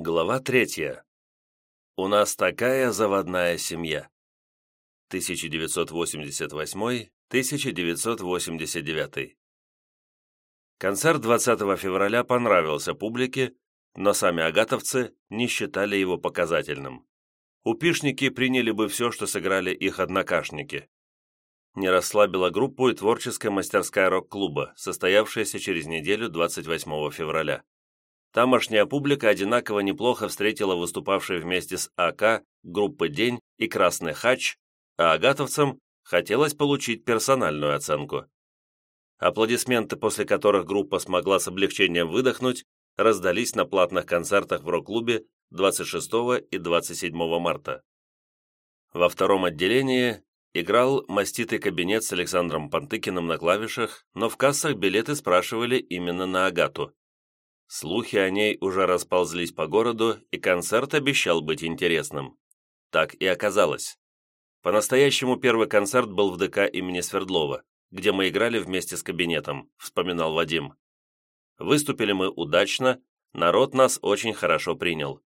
Глава третья. У нас такая заводная семья. 1988-1989. Концерт 20 февраля понравился публике, но сами агатовцы не считали его показательным. Упишники приняли бы все, что сыграли их однокашники. Не расслабила группу и творческая мастерская рок-клуба, состоявшаяся через неделю 28 февраля. Тамошняя публика одинаково неплохо встретила выступавшие вместе с АК группы «День» и «Красный хач», а агатовцам хотелось получить персональную оценку. Аплодисменты, после которых группа смогла с облегчением выдохнуть, раздались на платных концертах в рок-клубе 26 и 27 марта. Во втором отделении играл маститый кабинет с Александром Пантыкиным на клавишах, но в кассах билеты спрашивали именно на Агату. Слухи о ней уже расползлись по городу, и концерт обещал быть интересным. Так и оказалось. По-настоящему первый концерт был в ДК имени Свердлова, где мы играли вместе с кабинетом, вспоминал Вадим. Выступили мы удачно, народ нас очень хорошо принял.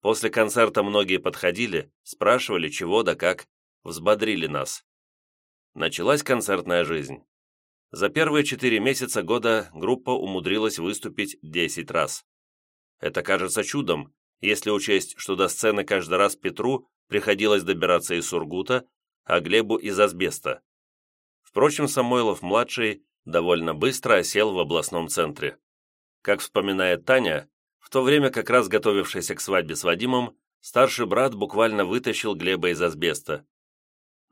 После концерта многие подходили, спрашивали, чего да как, взбодрили нас. Началась концертная жизнь. За первые четыре месяца года группа умудрилась выступить 10 раз. Это кажется чудом, если учесть, что до сцены каждый раз Петру приходилось добираться из Сургута, а Глебу из Асбеста. Впрочем, Самойлов-младший довольно быстро осел в областном центре. Как вспоминает Таня, в то время как раз готовившийся к свадьбе с Вадимом, старший брат буквально вытащил Глеба из асбеста.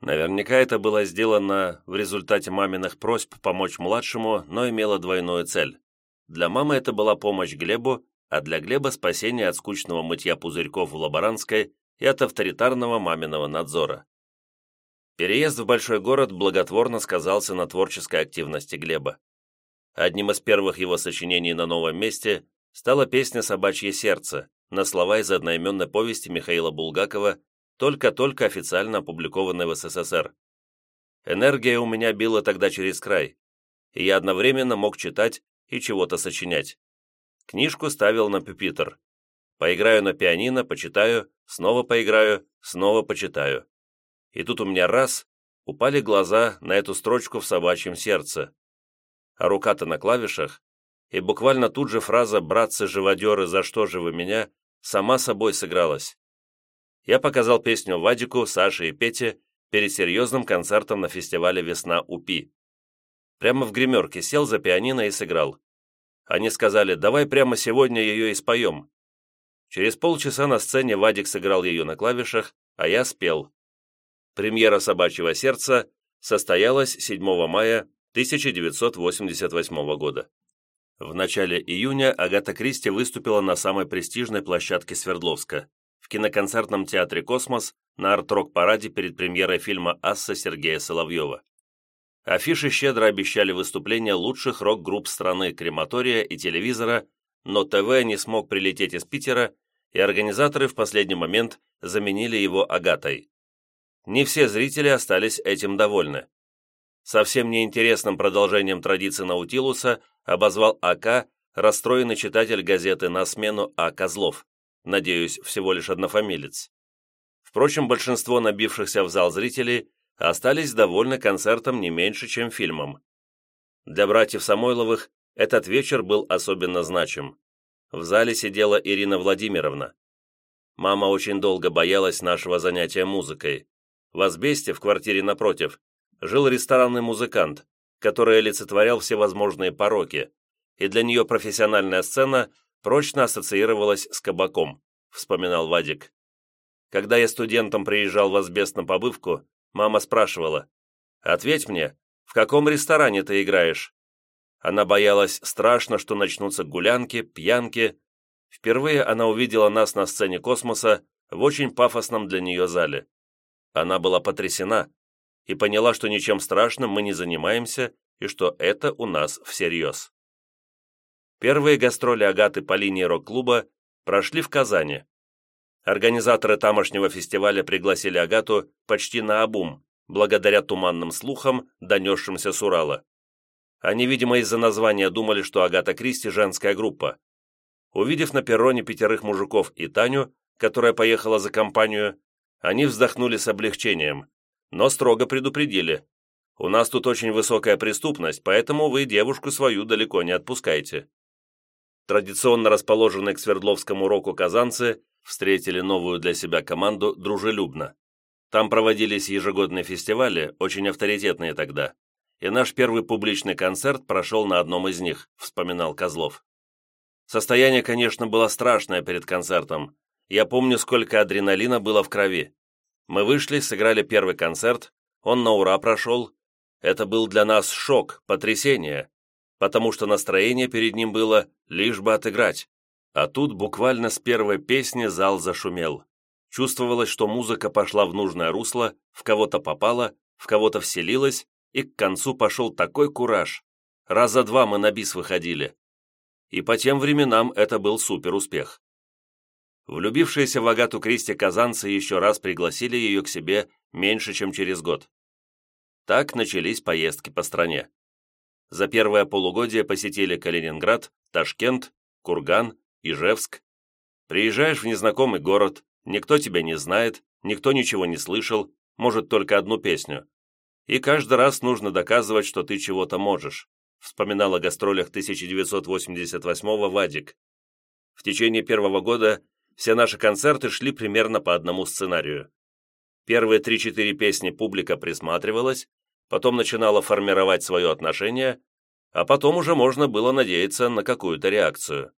Наверняка это было сделано в результате маминых просьб помочь младшему, но имело двойную цель. Для мамы это была помощь Глебу, а для Глеба спасение от скучного мытья пузырьков в Лаборанской и от авторитарного маминого надзора. Переезд в большой город благотворно сказался на творческой активности Глеба. Одним из первых его сочинений на новом месте стала песня «Собачье сердце» на слова из одноименной повести Михаила Булгакова только-только официально опубликованной в СССР. Энергия у меня била тогда через край, и я одновременно мог читать и чего-то сочинять. Книжку ставил на пюпитр. Поиграю на пианино, почитаю, снова поиграю, снова почитаю. И тут у меня раз, упали глаза на эту строчку в собачьем сердце. А рука-то на клавишах, и буквально тут же фраза «братцы-живодеры, за что же вы меня?» сама собой сыгралась я показал песню Вадику, Саше и Пете перед серьезным концертом на фестивале «Весна УПИ». Прямо в гримерке сел за пианино и сыграл. Они сказали, давай прямо сегодня ее и споем. Через полчаса на сцене Вадик сыграл ее на клавишах, а я спел. Премьера «Собачьего сердца» состоялась 7 мая 1988 года. В начале июня Агата Кристи выступила на самой престижной площадке Свердловска киноконцертном театре «Космос» на арт-рок-параде перед премьерой фильма «Асса» Сергея Соловьева. Афиши щедро обещали выступления лучших рок-групп страны «Крематория» и «Телевизора», но ТВ не смог прилететь из Питера, и организаторы в последний момент заменили его Агатой. Не все зрители остались этим довольны. Совсем неинтересным продолжением традиции Наутилуса обозвал АК расстроенный читатель газеты «На смену А. Козлов» надеюсь, всего лишь однофамилец. Впрочем, большинство набившихся в зал зрителей остались довольны концертом не меньше, чем фильмом. Для братьев Самойловых этот вечер был особенно значим. В зале сидела Ирина Владимировна. Мама очень долго боялась нашего занятия музыкой. В Асбесте, в квартире напротив, жил ресторанный музыкант, который олицетворял всевозможные пороки, и для нее профессиональная сцена прочно ассоциировалась с кабаком, вспоминал Вадик. Когда я студентом приезжал в Асбест на побывку, мама спрашивала, «Ответь мне, в каком ресторане ты играешь?» Она боялась страшно, что начнутся гулянки, пьянки. Впервые она увидела нас на сцене космоса в очень пафосном для нее зале. Она была потрясена и поняла, что ничем страшным мы не занимаемся и что это у нас всерьез. Первые гастроли Агаты по линии рок-клуба прошли в Казани. Организаторы тамошнего фестиваля пригласили Агату почти на обум, благодаря туманным слухам, донесшимся с Урала. Они, видимо, из-за названия думали, что Агата Кристи – женская группа. Увидев на перроне пятерых мужиков и Таню, которая поехала за компанию, они вздохнули с облегчением, но строго предупредили. «У нас тут очень высокая преступность, поэтому вы девушку свою далеко не отпускайте». Традиционно расположенные к Свердловскому уроку казанцы встретили новую для себя команду дружелюбно. Там проводились ежегодные фестивали, очень авторитетные тогда, и наш первый публичный концерт прошел на одном из них, вспоминал Козлов. Состояние, конечно, было страшное перед концертом. Я помню, сколько адреналина было в крови. Мы вышли, сыграли первый концерт, он на ура прошел. Это был для нас шок, потрясение, потому что настроение перед ним было лишь бы отыграть. А тут буквально с первой песни зал зашумел. Чувствовалось, что музыка пошла в нужное русло, в кого-то попала, в кого-то вселилась, и к концу пошел такой кураж. Раза два мы на бис выходили. И по тем временам это был суперуспех. Влюбившиеся в Агату Кристи казанцы еще раз пригласили ее к себе меньше, чем через год. Так начались поездки по стране. За первое полугодие посетили Калининград, Ташкент, Курган, Ижевск. Приезжаешь в незнакомый город, никто тебя не знает, никто ничего не слышал, может только одну песню. И каждый раз нужно доказывать, что ты чего-то можешь, вспоминал о гастролях 1988-го Вадик. В течение первого года все наши концерты шли примерно по одному сценарию. Первые 3-4 песни публика присматривалась, потом начинала формировать свое отношение, а потом уже можно было надеяться на какую-то реакцию.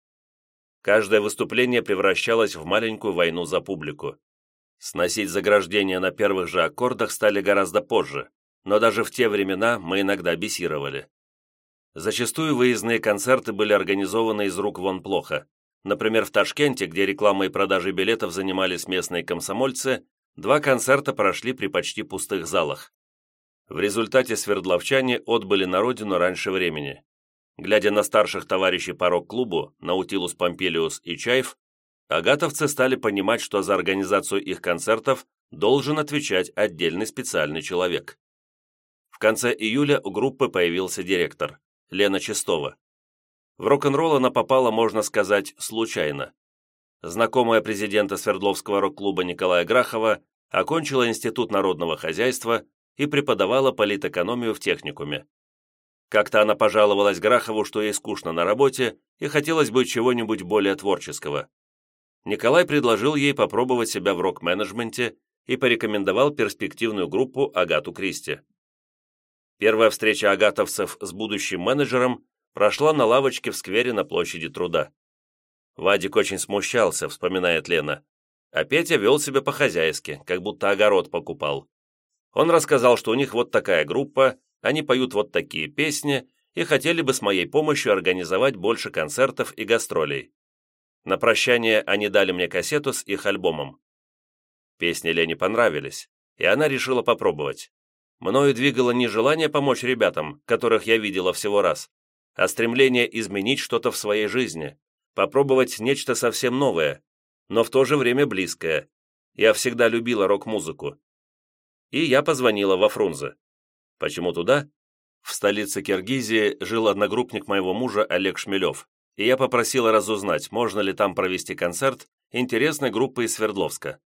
Каждое выступление превращалось в маленькую войну за публику. Сносить заграждения на первых же аккордах стали гораздо позже, но даже в те времена мы иногда бесировали. Зачастую выездные концерты были организованы из рук вон плохо. Например, в Ташкенте, где рекламой и продажей билетов занимались местные комсомольцы, два концерта прошли при почти пустых залах. В результате свердловчане отбыли на родину раньше времени. Глядя на старших товарищей по рок-клубу, Наутилус Помпилиус и Чайф, агатовцы стали понимать, что за организацию их концертов должен отвечать отдельный специальный человек. В конце июля у группы появился директор, Лена Чистова. В рок-н-ролл она попала, можно сказать, случайно. Знакомая президента Свердловского рок-клуба Николая Грахова окончила Институт народного хозяйства и преподавала политэкономию в техникуме. Как-то она пожаловалась Грахову, что ей скучно на работе и хотелось бы чего-нибудь более творческого. Николай предложил ей попробовать себя в рок-менеджменте и порекомендовал перспективную группу Агату Кристи. Первая встреча агатовцев с будущим менеджером прошла на лавочке в сквере на площади труда. Вадик очень смущался, вспоминает Лена, а Петя вел себя по-хозяйски, как будто огород покупал. Он рассказал, что у них вот такая группа, они поют вот такие песни и хотели бы с моей помощью организовать больше концертов и гастролей. На прощание они дали мне кассету с их альбомом. Песни Лене понравились, и она решила попробовать. Мною двигало не желание помочь ребятам, которых я видела всего раз, а стремление изменить что-то в своей жизни, попробовать нечто совсем новое, но в то же время близкое. Я всегда любила рок-музыку, и я позвонила во Фрунзе. Почему туда? В столице Киргизии жил одногруппник моего мужа Олег Шмелев, и я попросила разузнать, можно ли там провести концерт интересной группы из Свердловска.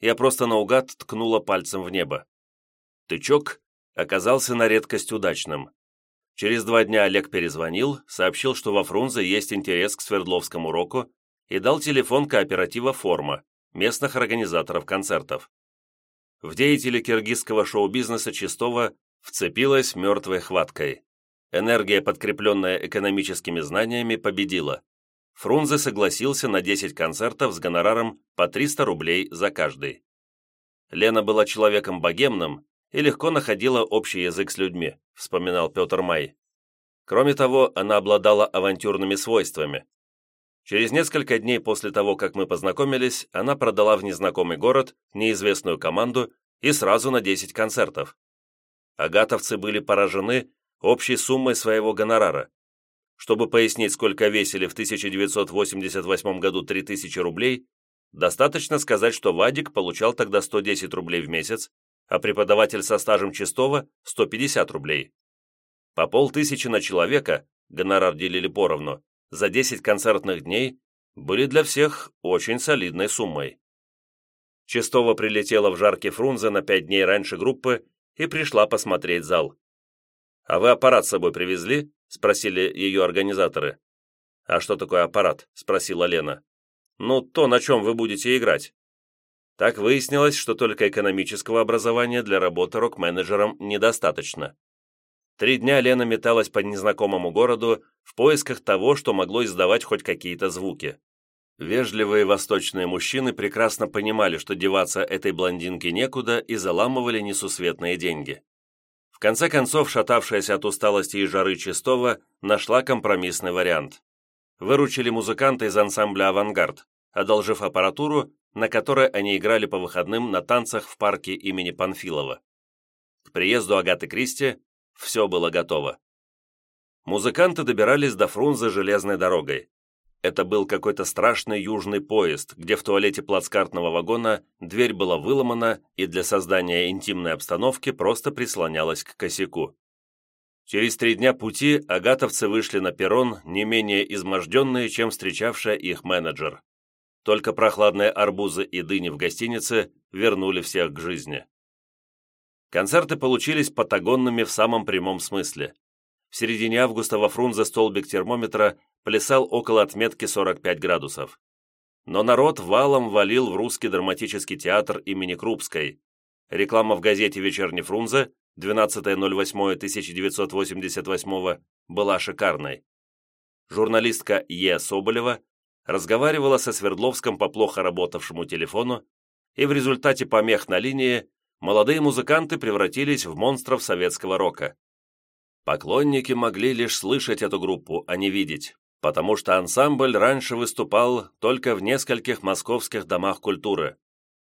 Я просто наугад ткнула пальцем в небо. Тычок оказался на редкость удачным. Через два дня Олег перезвонил, сообщил, что во Фрунзе есть интерес к Свердловскому року и дал телефон кооператива «Форма», местных организаторов концертов в деятели киргизского шоу-бизнеса Чистова вцепилась мертвой хваткой. Энергия, подкрепленная экономическими знаниями, победила. Фрунзе согласился на 10 концертов с гонораром по 300 рублей за каждый. Лена была человеком богемным и легко находила общий язык с людьми, вспоминал Петр Май. Кроме того, она обладала авантюрными свойствами. Через несколько дней после того, как мы познакомились, она продала в незнакомый город неизвестную команду и сразу на 10 концертов. Агатовцы были поражены общей суммой своего гонорара. Чтобы пояснить, сколько весили в 1988 году 3000 рублей, достаточно сказать, что Вадик получал тогда 110 рублей в месяц, а преподаватель со стажем чистого – 150 рублей. По полтысячи на человека, гонорар делили поровну, за 10 концертных дней были для всех очень солидной суммой. Чистова прилетела в жаркий Фрунзе на пять дней раньше группы и пришла посмотреть зал. «А вы аппарат с собой привезли?» – спросили ее организаторы. «А что такое аппарат?» – спросила Лена. «Ну, то, на чем вы будете играть». Так выяснилось, что только экономического образования для работы рок-менеджером недостаточно. Три дня Лена металась по незнакомому городу в поисках того, что могло издавать хоть какие-то звуки. Вежливые восточные мужчины прекрасно понимали, что деваться этой блондинке некуда и заламывали несусветные деньги. В конце концов, шатавшаяся от усталости и жары Чистова нашла компромиссный вариант. Выручили музыканта из ансамбля «Авангард», одолжив аппаратуру, на которой они играли по выходным на танцах в парке имени Панфилова. К приезду Агаты Кристи все было готово. Музыканты добирались до Фрунзе железной дорогой. Это был какой-то страшный южный поезд, где в туалете плацкартного вагона дверь была выломана и для создания интимной обстановки просто прислонялась к косяку. Через три дня пути агатовцы вышли на перрон не менее изможденные, чем встречавшая их менеджер. Только прохладные арбузы и дыни в гостинице вернули всех к жизни. Концерты получились патагонными в самом прямом смысле. В середине августа во Фрунзе столбик термометра плясал около отметки 45 градусов. Но народ валом валил в русский драматический театр имени Крупской. Реклама в газете «Вечерний Фрунзе» 12.08.1988 была шикарной. Журналистка Е. Соболева разговаривала со Свердловском по плохо работавшему телефону, и в результате помех на линии молодые музыканты превратились в монстров советского рока. Поклонники могли лишь слышать эту группу, а не видеть потому что ансамбль раньше выступал только в нескольких московских домах культуры.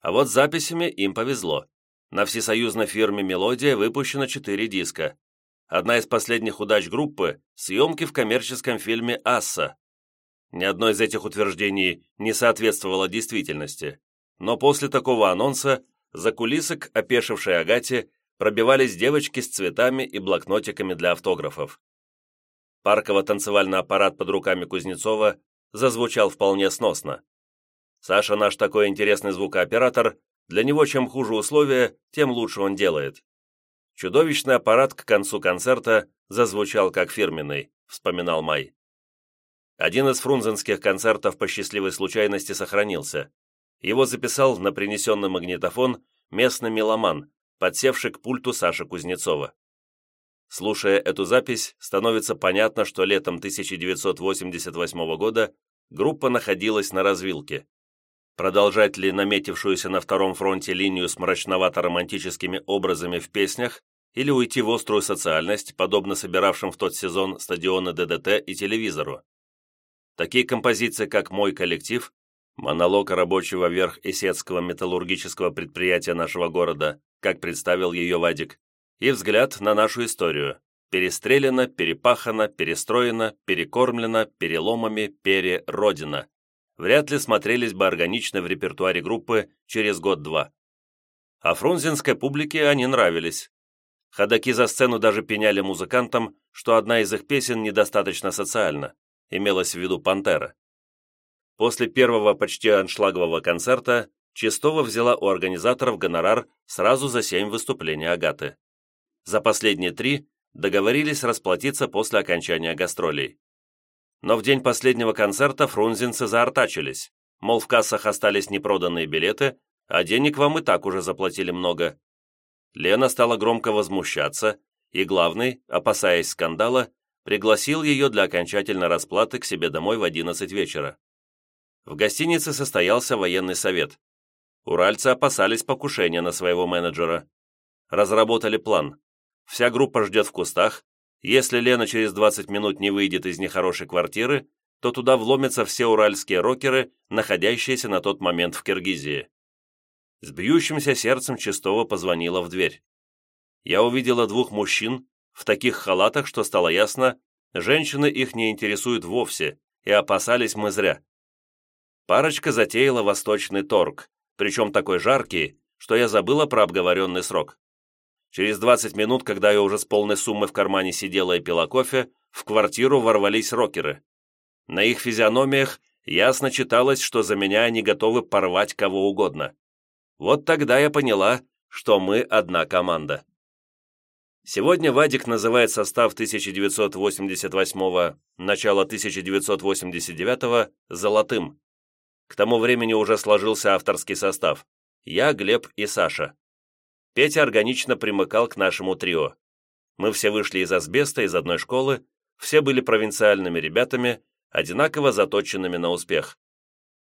А вот с записями им повезло. На всесоюзной фирме «Мелодия» выпущено четыре диска. Одна из последних удач группы – съемки в коммерческом фильме «Асса». Ни одно из этих утверждений не соответствовало действительности, но после такого анонса за кулисы к опешившей Агате пробивались девочки с цветами и блокнотиками для автографов. Парково-танцевальный аппарат под руками Кузнецова зазвучал вполне сносно. Саша наш такой интересный звукооператор, для него чем хуже условия, тем лучше он делает. Чудовищный аппарат к концу концерта зазвучал как фирменный, вспоминал Май. Один из фрунзенских концертов по счастливой случайности сохранился. Его записал на принесенный магнитофон местный меломан, подсевший к пульту Саши Кузнецова. Слушая эту запись, становится понятно, что летом 1988 года группа находилась на развилке. Продолжать ли наметившуюся на втором фронте линию с мрачновато-романтическими образами в песнях или уйти в острую социальность, подобно собиравшим в тот сезон стадионы ДДТ и телевизору. Такие композиции, как «Мой коллектив», монолог рабочего верх Исетского металлургического предприятия нашего города, как представил ее Вадик, и взгляд на нашу историю. Перестреляна, перепахана, перестроена, перекормлена, переломами, переродина. Вряд ли смотрелись бы органично в репертуаре группы через год-два. А фрунзенской публике они нравились. Ходаки за сцену даже пеняли музыкантам, что одна из их песен недостаточно социальна, имелась в виду «Пантера». После первого почти аншлагового концерта Чистова взяла у организаторов гонорар сразу за семь выступлений Агаты. За последние три договорились расплатиться после окончания гастролей. Но в день последнего концерта фрунзенцы заортачились, мол, в кассах остались непроданные билеты, а денег вам и так уже заплатили много. Лена стала громко возмущаться, и главный, опасаясь скандала, пригласил ее для окончательной расплаты к себе домой в 11 вечера. В гостинице состоялся военный совет. Уральцы опасались покушения на своего менеджера. Разработали план. Вся группа ждет в кустах. Если Лена через 20 минут не выйдет из нехорошей квартиры, то туда вломятся все уральские рокеры, находящиеся на тот момент в Киргизии. С бьющимся сердцем Чистова позвонила в дверь. Я увидела двух мужчин в таких халатах, что стало ясно, женщины их не интересуют вовсе, и опасались мы зря. Парочка затеяла восточный торг, причем такой жаркий, что я забыла про обговоренный срок. Через 20 минут, когда я уже с полной суммой в кармане сидела и пила кофе, в квартиру ворвались рокеры. На их физиономиях ясно читалось, что за меня они готовы порвать кого угодно. Вот тогда я поняла, что мы одна команда. Сегодня Вадик называет состав 1988 начала 1989 «золотым». К тому времени уже сложился авторский состав. Я, Глеб и Саша. Петя органично примыкал к нашему трио. Мы все вышли из асбеста, из одной школы, все были провинциальными ребятами, одинаково заточенными на успех.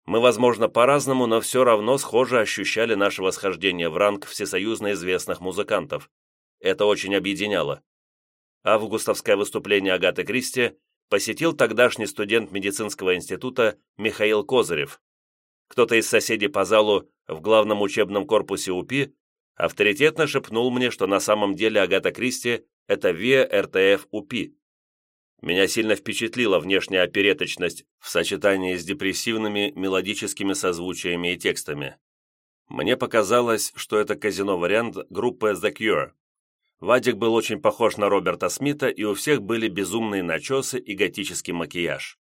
Мы, возможно, по-разному, но все равно схоже ощущали наше восхождение в ранг всесоюзно известных музыкантов. Это очень объединяло. Августовское выступление Агаты Кристи посетил тогдашний студент медицинского института Михаил Козырев. Кто-то из соседей по залу в главном учебном корпусе УПИ авторитетно шепнул мне, что на самом деле Агата Кристи – это ВИА РТФ УПИ. Меня сильно впечатлила внешняя опереточность в сочетании с депрессивными мелодическими созвучиями и текстами. Мне показалось, что это казино-вариант группы The Cure. Вадик был очень похож на Роберта Смита, и у всех были безумные начесы и готический макияж.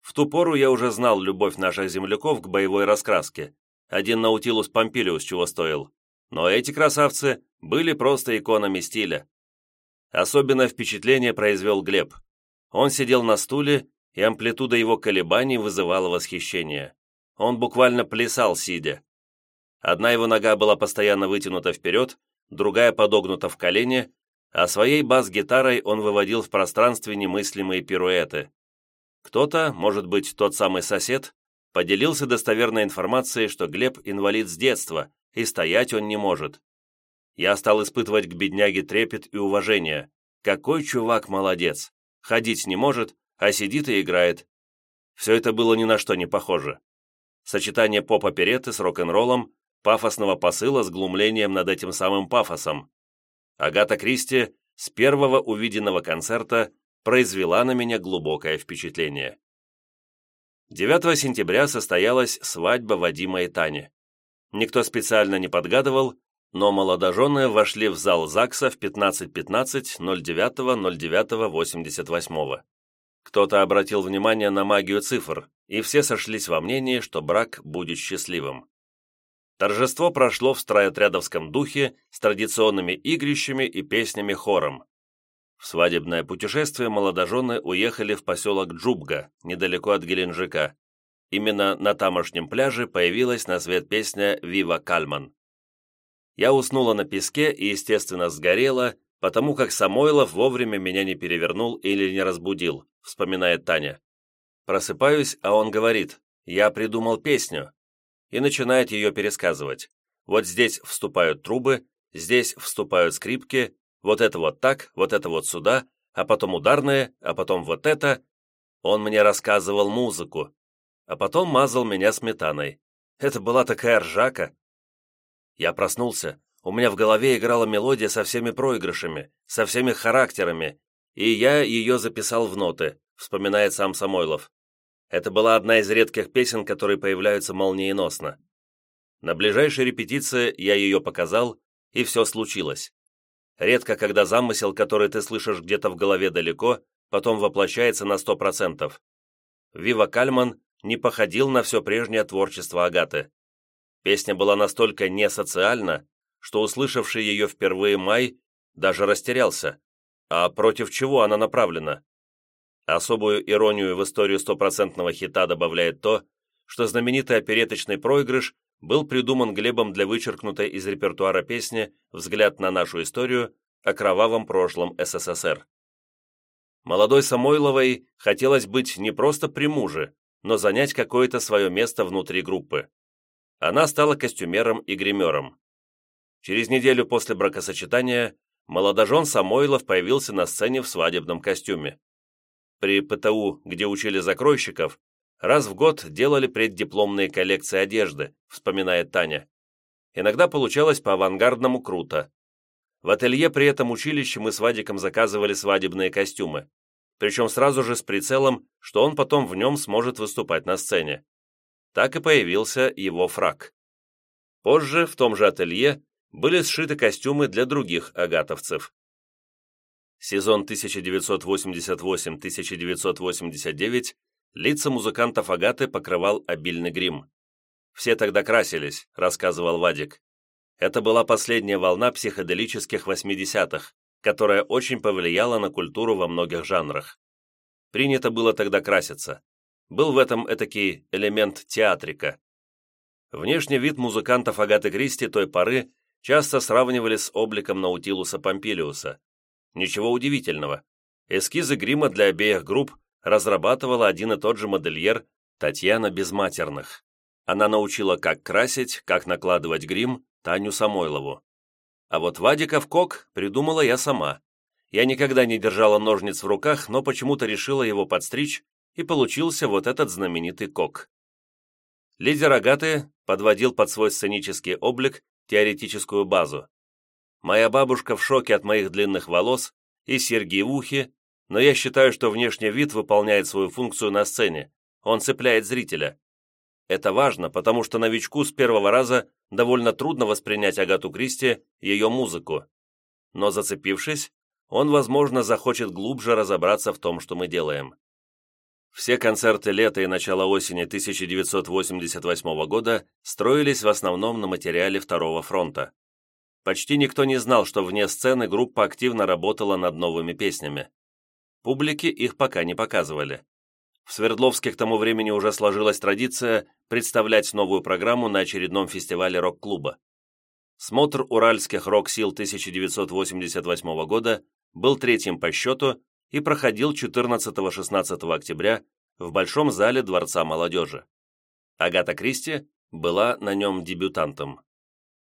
В ту пору я уже знал любовь наших земляков к боевой раскраске. Один Наутилус Помпилиус чего стоил. Но эти красавцы были просто иконами стиля. Особенное впечатление произвел Глеб. Он сидел на стуле, и амплитуда его колебаний вызывала восхищение. Он буквально плясал, сидя. Одна его нога была постоянно вытянута вперед, другая подогнута в колене, а своей бас-гитарой он выводил в пространстве немыслимые пируэты. Кто-то, может быть, тот самый сосед, поделился достоверной информацией, что Глеб инвалид с детства, и стоять он не может. Я стал испытывать к бедняге трепет и уважение. Какой чувак молодец! ходить не может, а сидит и играет. Все это было ни на что не похоже. Сочетание поп-опереты с рок-н-роллом, пафосного посыла с глумлением над этим самым пафосом. Агата Кристи с первого увиденного концерта произвела на меня глубокое впечатление. 9 сентября состоялась свадьба Вадима и Тани. Никто специально не подгадывал, но молодожены вошли в зал ЗАГСа в 15.15 09.09.88. Кто-то обратил внимание на магию цифр, и все сошлись во мнении, что брак будет счастливым. Торжество прошло в стройотрядовском духе с традиционными игрищами и песнями-хором. В свадебное путешествие молодожены уехали в поселок Джубга, недалеко от Геленджика. Именно на тамошнем пляже появилась на свет песня «Вива Кальман». Я уснула на песке и, естественно, сгорела, потому как Самойлов вовремя меня не перевернул или не разбудил, вспоминает Таня. Просыпаюсь, а он говорит, я придумал песню, и начинает ее пересказывать. Вот здесь вступают трубы, здесь вступают скрипки, вот это вот так, вот это вот сюда, а потом ударные, а потом вот это. Он мне рассказывал музыку, а потом мазал меня сметаной. Это была такая ржака, я проснулся, у меня в голове играла мелодия со всеми проигрышами, со всеми характерами, и я ее записал в ноты, вспоминает сам Самойлов. Это была одна из редких песен, которые появляются молниеносно. На ближайшей репетиции я ее показал, и все случилось. Редко, когда замысел, который ты слышишь где-то в голове далеко, потом воплощается на сто процентов. Вива Кальман не походил на все прежнее творчество Агаты. Песня была настолько несоциальна, что услышавший ее впервые Май даже растерялся. А против чего она направлена? Особую иронию в историю стопроцентного хита добавляет то, что знаменитый опереточный проигрыш был придуман Глебом для вычеркнутой из репертуара песни «Взгляд на нашу историю» о кровавом прошлом СССР. Молодой Самойловой хотелось быть не просто при муже, но занять какое-то свое место внутри группы она стала костюмером и гримером. Через неделю после бракосочетания молодожен Самойлов появился на сцене в свадебном костюме. При ПТУ, где учили закройщиков, раз в год делали преддипломные коллекции одежды, вспоминает Таня. Иногда получалось по-авангардному круто. В ателье при этом училище мы с Вадиком заказывали свадебные костюмы, причем сразу же с прицелом, что он потом в нем сможет выступать на сцене так и появился его фраг. Позже в том же ателье были сшиты костюмы для других агатовцев. Сезон 1988-1989 Лица музыкантов Агаты покрывал обильный грим. «Все тогда красились», — рассказывал Вадик. Это была последняя волна психоделических 80-х, которая очень повлияла на культуру во многих жанрах. Принято было тогда краситься. Был в этом этакий элемент театрика. Внешний вид музыкантов Агаты Кристи той поры часто сравнивали с обликом Наутилуса Помпилиуса. Ничего удивительного. Эскизы грима для обеих групп разрабатывала один и тот же модельер Татьяна Безматерных. Она научила, как красить, как накладывать грим Таню Самойлову. А вот Вадиков кок придумала я сама. Я никогда не держала ножниц в руках, но почему-то решила его подстричь, и получился вот этот знаменитый кок. Лидер Агаты подводил под свой сценический облик теоретическую базу. Моя бабушка в шоке от моих длинных волос и серьги в ухе, но я считаю, что внешний вид выполняет свою функцию на сцене. Он цепляет зрителя. Это важно, потому что новичку с первого раза довольно трудно воспринять Агату Кристи, ее музыку. Но зацепившись, он, возможно, захочет глубже разобраться в том, что мы делаем. Все концерты лета и начала осени 1988 года строились в основном на материале Второго фронта. Почти никто не знал, что вне сцены группа активно работала над новыми песнями. Публике их пока не показывали. В Свердловске к тому времени уже сложилась традиция представлять новую программу на очередном фестивале рок-клуба. Смотр уральских рок-сил 1988 года был третьим по счету и проходил 14-16 октября в Большом зале Дворца молодежи. Агата Кристи была на нем дебютантом.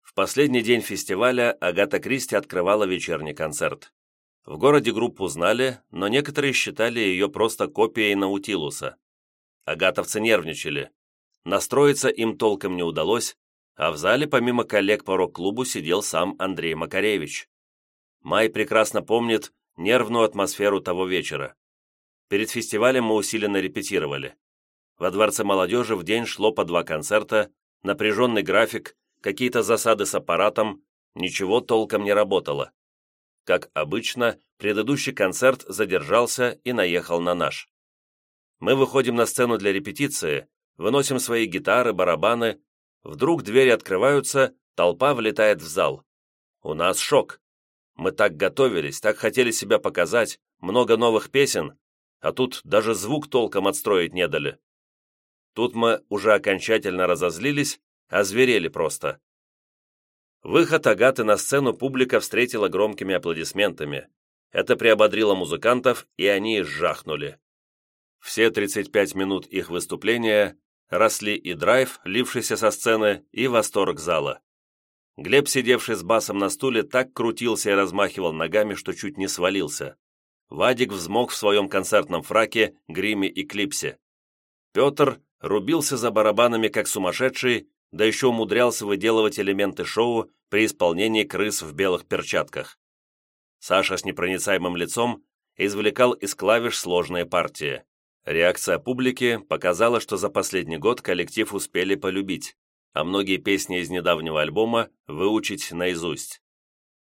В последний день фестиваля Агата Кристи открывала вечерний концерт. В городе группу знали, но некоторые считали ее просто копией Наутилуса. Агатовцы нервничали. Настроиться им толком не удалось, а в зале помимо коллег по рок-клубу сидел сам Андрей Макаревич. Май прекрасно помнит нервную атмосферу того вечера. Перед фестивалем мы усиленно репетировали. Во Дворце молодежи в день шло по два концерта, напряженный график, какие-то засады с аппаратом, ничего толком не работало. Как обычно, предыдущий концерт задержался и наехал на наш. Мы выходим на сцену для репетиции, выносим свои гитары, барабаны. Вдруг двери открываются, толпа влетает в зал. У нас шок. Мы так готовились, так хотели себя показать, много новых песен, а тут даже звук толком отстроить не дали. Тут мы уже окончательно разозлились, озверели просто. Выход Агаты на сцену публика встретила громкими аплодисментами. Это приободрило музыкантов, и они жахнули. Все 35 минут их выступления росли и драйв, лившийся со сцены, и восторг зала. Глеб, сидевший с басом на стуле, так крутился и размахивал ногами, что чуть не свалился. Вадик взмок в своем концертном фраке, гриме и клипсе. Петр рубился за барабанами, как сумасшедший, да еще умудрялся выделывать элементы шоу при исполнении крыс в белых перчатках. Саша с непроницаемым лицом извлекал из клавиш сложные партии. Реакция публики показала, что за последний год коллектив успели полюбить, а многие песни из недавнего альбома выучить наизусть.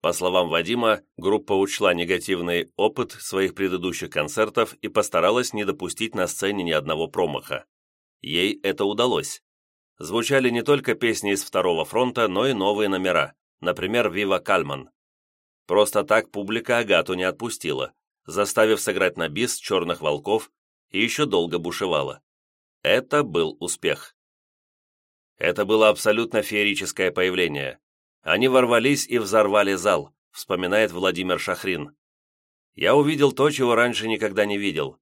По словам Вадима, группа учла негативный опыт своих предыдущих концертов и постаралась не допустить на сцене ни одного промаха. Ей это удалось звучали не только песни из Второго фронта, но и новые номера, например, «Вива Кальман». Просто так публика Агату не отпустила, заставив сыграть на бис «Черных волков» и еще долго бушевала. Это был успех. Это было абсолютно феерическое появление. Они ворвались и взорвали зал, вспоминает Владимир Шахрин. Я увидел то, чего раньше никогда не видел.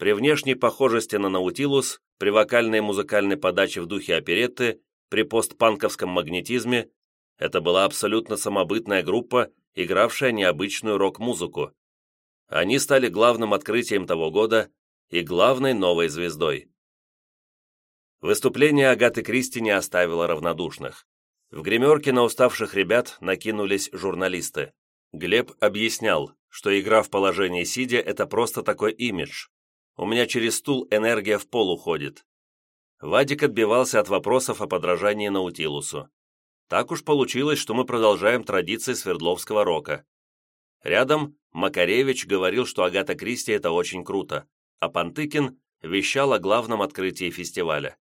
При внешней похожести на Наутилус при вокальной музыкальной подаче в духе оперетты, при постпанковском магнетизме, это была абсолютно самобытная группа, игравшая необычную рок-музыку. Они стали главным открытием того года и главной новой звездой. Выступление Агаты Кристи не оставило равнодушных. В гримерке на уставших ребят накинулись журналисты. Глеб объяснял, что игра в положении сидя – это просто такой имидж, у меня через стул энергия в пол уходит. Вадик отбивался от вопросов о подражании Наутилусу. Так уж получилось, что мы продолжаем традиции Свердловского рока. Рядом Макаревич говорил, что Агата Кристи – это очень круто, а Пантыкин вещал о главном открытии фестиваля.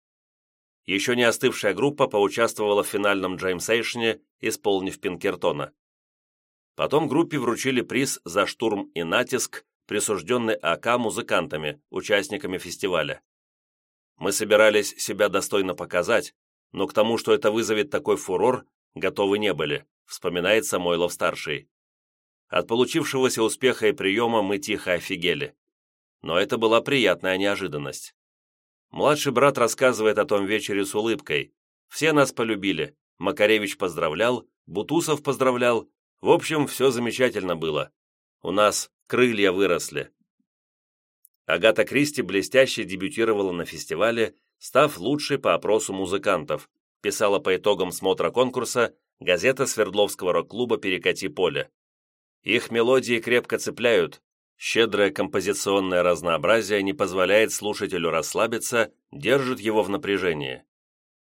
Еще не остывшая группа поучаствовала в финальном джеймсейшне, исполнив Пинкертона. Потом группе вручили приз за штурм и натиск, присужденный АК музыкантами, участниками фестиваля. Мы собирались себя достойно показать, но к тому, что это вызовет такой фурор, готовы не были, вспоминает Самойлов-старший. От получившегося успеха и приема мы тихо офигели. Но это была приятная неожиданность. Младший брат рассказывает о том вечере с улыбкой. Все нас полюбили. Макаревич поздравлял, Бутусов поздравлял, в общем, все замечательно было. У нас крылья выросли. Агата Кристи блестяще дебютировала на фестивале, став лучшей по опросу музыкантов, писала по итогам смотра конкурса газета Свердловского рок-клуба «Перекати поле». Их мелодии крепко цепляют, щедрое композиционное разнообразие не позволяет слушателю расслабиться, держит его в напряжении.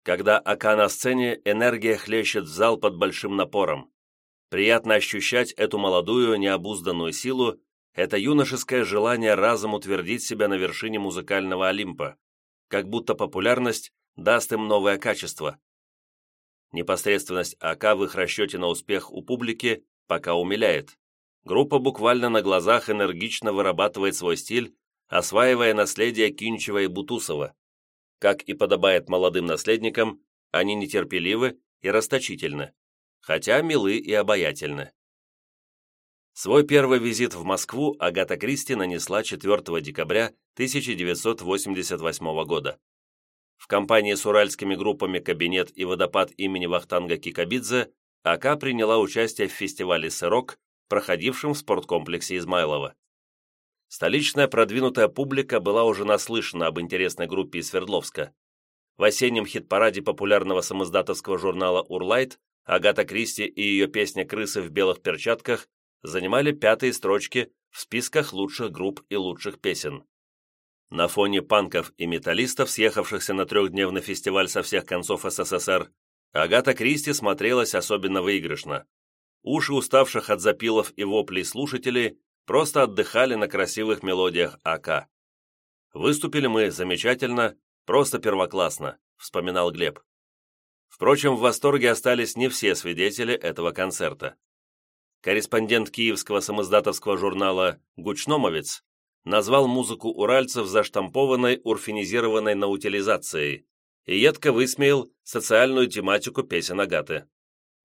Когда Ака на сцене, энергия хлещет в зал под большим напором. Приятно ощущать эту молодую, необузданную силу, это юношеское желание разом утвердить себя на вершине музыкального Олимпа, как будто популярность даст им новое качество. Непосредственность АК в их расчете на успех у публики пока умиляет. Группа буквально на глазах энергично вырабатывает свой стиль, осваивая наследие Кинчева и Бутусова. Как и подобает молодым наследникам, они нетерпеливы и расточительны хотя милы и обаятельны. Свой первый визит в Москву Агата Кристи нанесла 4 декабря 1988 года. В компании с уральскими группами «Кабинет» и «Водопад» имени Вахтанга Кикабидзе АК приняла участие в фестивале «Сырок», проходившем в спорткомплексе Измайлова. Столичная продвинутая публика была уже наслышана об интересной группе из Свердловска. В осеннем хит-параде популярного самоздатовского журнала «Урлайт» Агата Кристи и ее песня «Крысы в белых перчатках» занимали пятые строчки в списках лучших групп и лучших песен. На фоне панков и металлистов, съехавшихся на трехдневный фестиваль со всех концов СССР, Агата Кристи смотрелась особенно выигрышно. Уши уставших от запилов и воплей слушателей просто отдыхали на красивых мелодиях АК. «Выступили мы замечательно, просто первоклассно», — вспоминал Глеб. Впрочем, в восторге остались не все свидетели этого концерта. Корреспондент киевского самоздатовского журнала «Гучномовец» назвал музыку уральцев заштампованной урфинизированной наутилизацией и едко высмеял социальную тематику песен Агаты.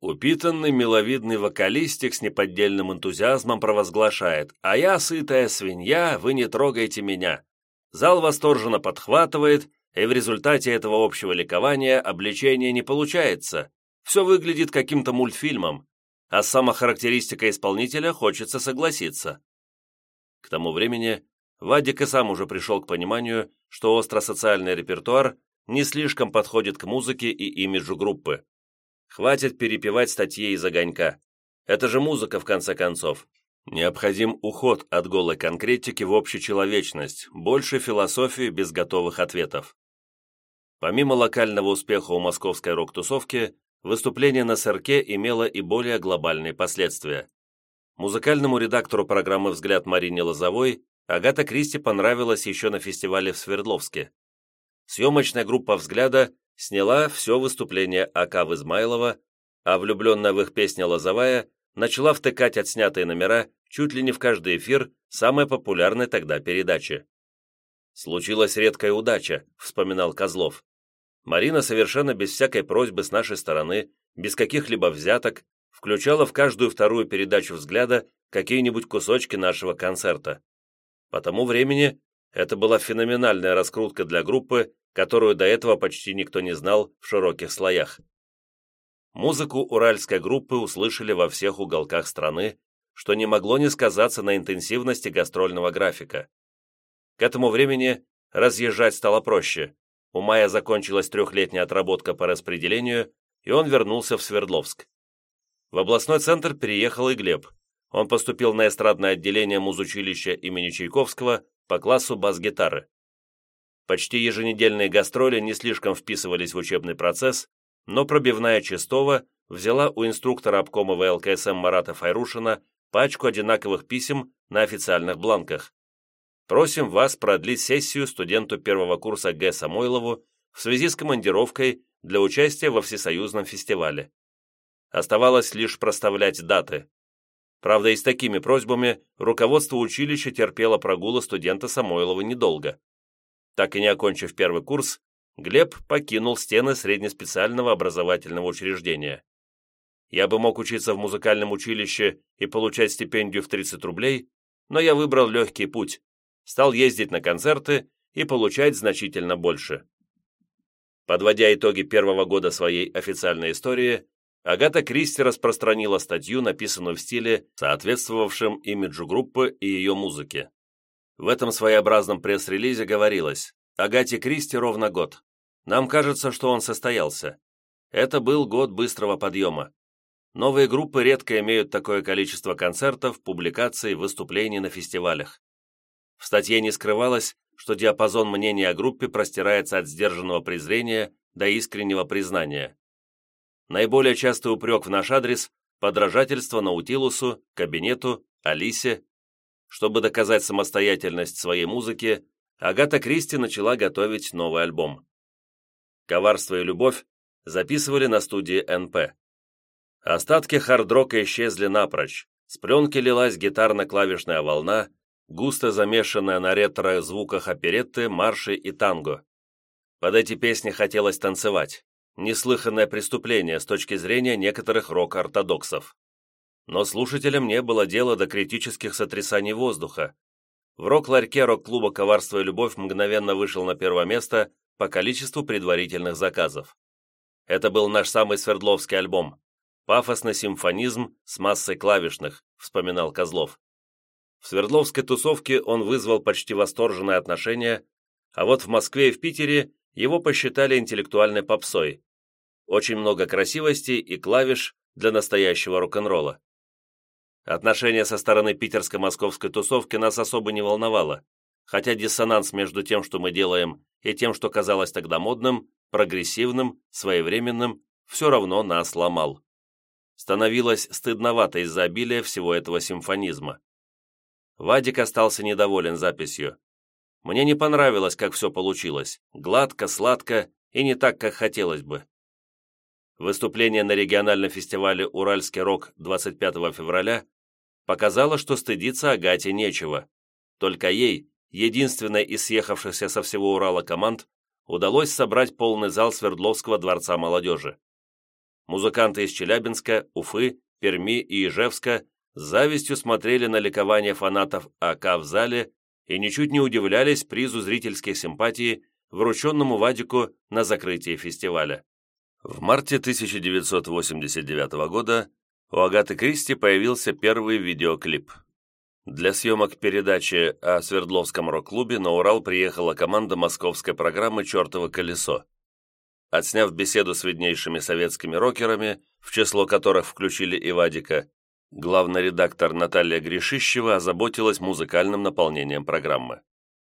Упитанный миловидный вокалистик с неподдельным энтузиазмом провозглашает «А я сытая свинья, вы не трогайте меня». Зал восторженно подхватывает, и в результате этого общего ликования обличения не получается. Все выглядит каким-то мультфильмом, а с самохарактеристикой исполнителя хочется согласиться. К тому времени Вадик и сам уже пришел к пониманию, что остросоциальный репертуар не слишком подходит к музыке и имиджу группы. Хватит перепевать статьи из огонька. Это же музыка, в конце концов. Необходим уход от голой конкретики в общечеловечность, больше философии без готовых ответов. Помимо локального успеха у московской рок-тусовки, выступление на СРК имело и более глобальные последствия. Музыкальному редактору программы «Взгляд» Марине Лозовой Агата Кристи понравилась еще на фестивале в Свердловске. Съемочная группа «Взгляда» сняла все выступление АК в Измайлова, а влюбленная в их песне Лозовая начала втыкать отснятые номера чуть ли не в каждый эфир самой популярной тогда передачи. «Случилась редкая удача», — вспоминал Козлов. Марина совершенно без всякой просьбы с нашей стороны, без каких-либо взяток, включала в каждую вторую передачу взгляда какие-нибудь кусочки нашего концерта. По тому времени это была феноменальная раскрутка для группы, которую до этого почти никто не знал в широких слоях. Музыку уральской группы услышали во всех уголках страны, что не могло не сказаться на интенсивности гастрольного графика. К этому времени разъезжать стало проще, у Мая закончилась трехлетняя отработка по распределению, и он вернулся в Свердловск. В областной центр переехал и Глеб. Он поступил на эстрадное отделение музучилища имени Чайковского по классу бас-гитары. Почти еженедельные гастроли не слишком вписывались в учебный процесс, но пробивная Чистова взяла у инструктора обкома ВЛКСМ Марата Файрушина пачку одинаковых писем на официальных бланках. Просим вас продлить сессию студенту первого курса Г. Самойлову в связи с командировкой для участия во всесоюзном фестивале. Оставалось лишь проставлять даты. Правда, и с такими просьбами руководство училища терпело прогулы студента Самойлова недолго. Так и не окончив первый курс, Глеб покинул стены среднеспециального образовательного учреждения. Я бы мог учиться в музыкальном училище и получать стипендию в 30 рублей, но я выбрал легкий путь стал ездить на концерты и получать значительно больше. Подводя итоги первого года своей официальной истории, Агата Кристи распространила статью, написанную в стиле, соответствовавшем имиджу группы и ее музыки. В этом своеобразном пресс-релизе говорилось «Агате Кристи ровно год. Нам кажется, что он состоялся. Это был год быстрого подъема. Новые группы редко имеют такое количество концертов, публикаций, выступлений на фестивалях. В статье не скрывалось, что диапазон мнений о группе простирается от сдержанного презрения до искреннего признания. Наиболее частый упрек в наш адрес – подражательство Наутилусу, Кабинету, Алисе. Чтобы доказать самостоятельность своей музыки, Агата Кристи начала готовить новый альбом. «Коварство и любовь» записывали на студии НП. Остатки хард-рока исчезли напрочь, с пленки лилась гитарно-клавишная волна, густо замешанная на ретро-звуках оперетты, марши и танго. Под эти песни хотелось танцевать. Неслыханное преступление с точки зрения некоторых рок-ортодоксов. Но слушателям не было дела до критических сотрясаний воздуха. В рок-ларьке рок-клуба «Коварство и любовь» мгновенно вышел на первое место по количеству предварительных заказов. Это был наш самый Свердловский альбом. Пафосный симфонизм с массой клавишных, вспоминал Козлов. В Свердловской тусовке он вызвал почти восторженное отношение, а вот в Москве и в Питере его посчитали интеллектуальной попсой. Очень много красивости и клавиш для настоящего рок-н-ролла. Отношение со стороны питерско-московской тусовки нас особо не волновало, хотя диссонанс между тем, что мы делаем, и тем, что казалось тогда модным, прогрессивным, своевременным, все равно нас ломал. Становилось стыдновато из-за обилия всего этого симфонизма. Вадик остался недоволен записью. Мне не понравилось, как все получилось. Гладко, сладко и не так, как хотелось бы. Выступление на региональном фестивале «Уральский рок» 25 февраля показало, что стыдиться Агате нечего. Только ей, единственной из съехавшихся со всего Урала команд, удалось собрать полный зал Свердловского дворца молодежи. Музыканты из Челябинска, Уфы, Перми и Ижевска завистью смотрели на ликование фанатов АК в зале и ничуть не удивлялись призу зрительской симпатии, врученному Вадику на закрытии фестиваля. В марте 1989 года у Агаты Кристи появился первый видеоклип. Для съемок передачи о Свердловском рок-клубе на Урал приехала команда московской программы «Чертово колесо». Отсняв беседу с виднейшими советскими рокерами, в число которых включили и Вадика, Главный редактор Наталья Гришищева озаботилась музыкальным наполнением программы.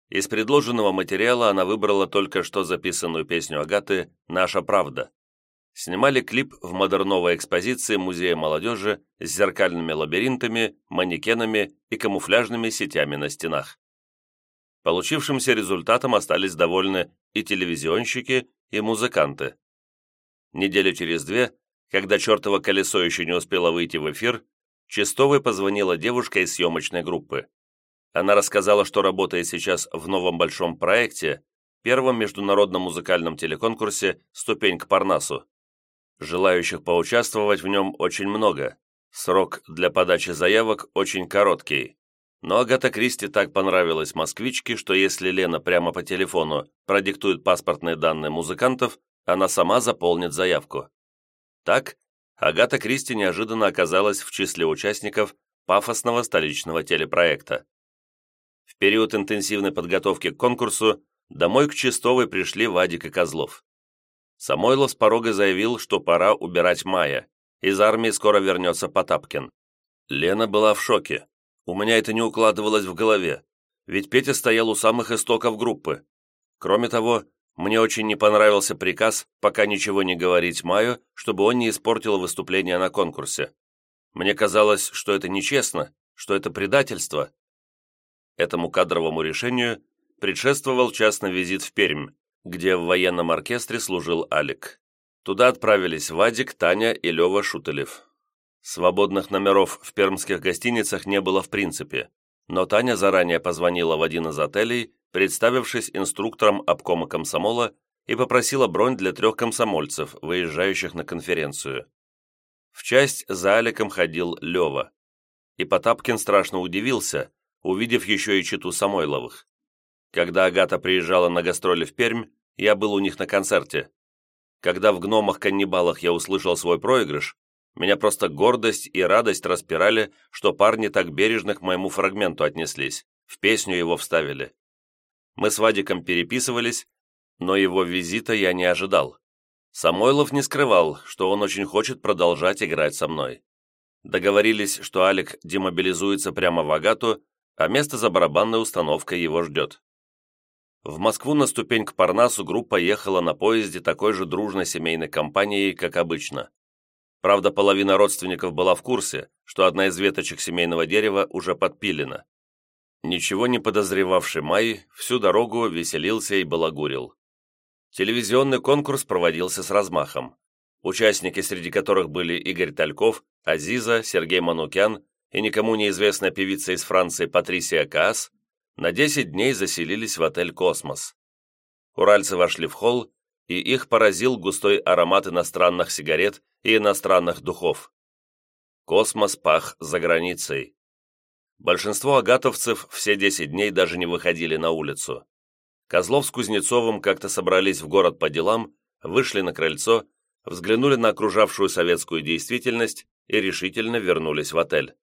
Из предложенного материала она выбрала только что записанную песню Агаты «Наша правда». Снимали клип в модерновой экспозиции Музея молодежи с зеркальными лабиринтами, манекенами и камуфляжными сетями на стенах. Получившимся результатом остались довольны и телевизионщики, и музыканты. Недели через две, когда чертово колесо еще не успело выйти в эфир, Чистовой позвонила девушка из съемочной группы. Она рассказала, что работает сейчас в новом большом проекте, первом международном музыкальном телеконкурсе «Ступень к Парнасу». Желающих поучаствовать в нем очень много. Срок для подачи заявок очень короткий. Но Агата Кристи так понравилась москвичке, что если Лена прямо по телефону продиктует паспортные данные музыкантов, она сама заполнит заявку. Так, Агата Кристи неожиданно оказалась в числе участников пафосного столичного телепроекта. В период интенсивной подготовки к конкурсу домой к Чистовой пришли Вадик и Козлов. Самойлов с порога заявил, что пора убирать Мая. Из армии скоро вернется Потапкин. Лена была в шоке. У меня это не укладывалось в голове, ведь Петя стоял у самых истоков группы. Кроме того, мне очень не понравился приказ пока ничего не говорить Маю, чтобы он не испортил выступление на конкурсе. Мне казалось, что это нечестно, что это предательство. Этому кадровому решению предшествовал частный визит в Пермь, где в военном оркестре служил Алик. Туда отправились Вадик, Таня и Лева Шутелев. Свободных номеров в пермских гостиницах не было в принципе, но Таня заранее позвонила в один из отелей, представившись инструктором обкома комсомола и попросила бронь для трех комсомольцев, выезжающих на конференцию. В часть за Аликом ходил Лева. И Потапкин страшно удивился, увидев еще и читу Самойловых. Когда Агата приезжала на гастроли в Пермь, я был у них на концерте. Когда в «Гномах-каннибалах» я услышал свой проигрыш, меня просто гордость и радость распирали, что парни так бережно к моему фрагменту отнеслись, в песню его вставили. Мы с Вадиком переписывались, но его визита я не ожидал. Самойлов не скрывал, что он очень хочет продолжать играть со мной. Договорились, что Алик демобилизуется прямо в Агату, а место за барабанной установкой его ждет. В Москву на ступень к Парнасу группа ехала на поезде такой же дружной семейной компанией, как обычно. Правда, половина родственников была в курсе, что одна из веточек семейного дерева уже подпилена. Ничего не подозревавший Май всю дорогу веселился и балагурил. Телевизионный конкурс проводился с размахом. Участники, среди которых были Игорь Тальков, Азиза, Сергей Манукян и никому неизвестная певица из Франции Патрисия Каас, на 10 дней заселились в отель «Космос». Уральцы вошли в холл, и их поразил густой аромат иностранных сигарет и иностранных духов. Космос пах за границей. Большинство агатовцев все 10 дней даже не выходили на улицу. Козлов с Кузнецовым как-то собрались в город по делам, вышли на крыльцо, взглянули на окружавшую советскую действительность и решительно вернулись в отель.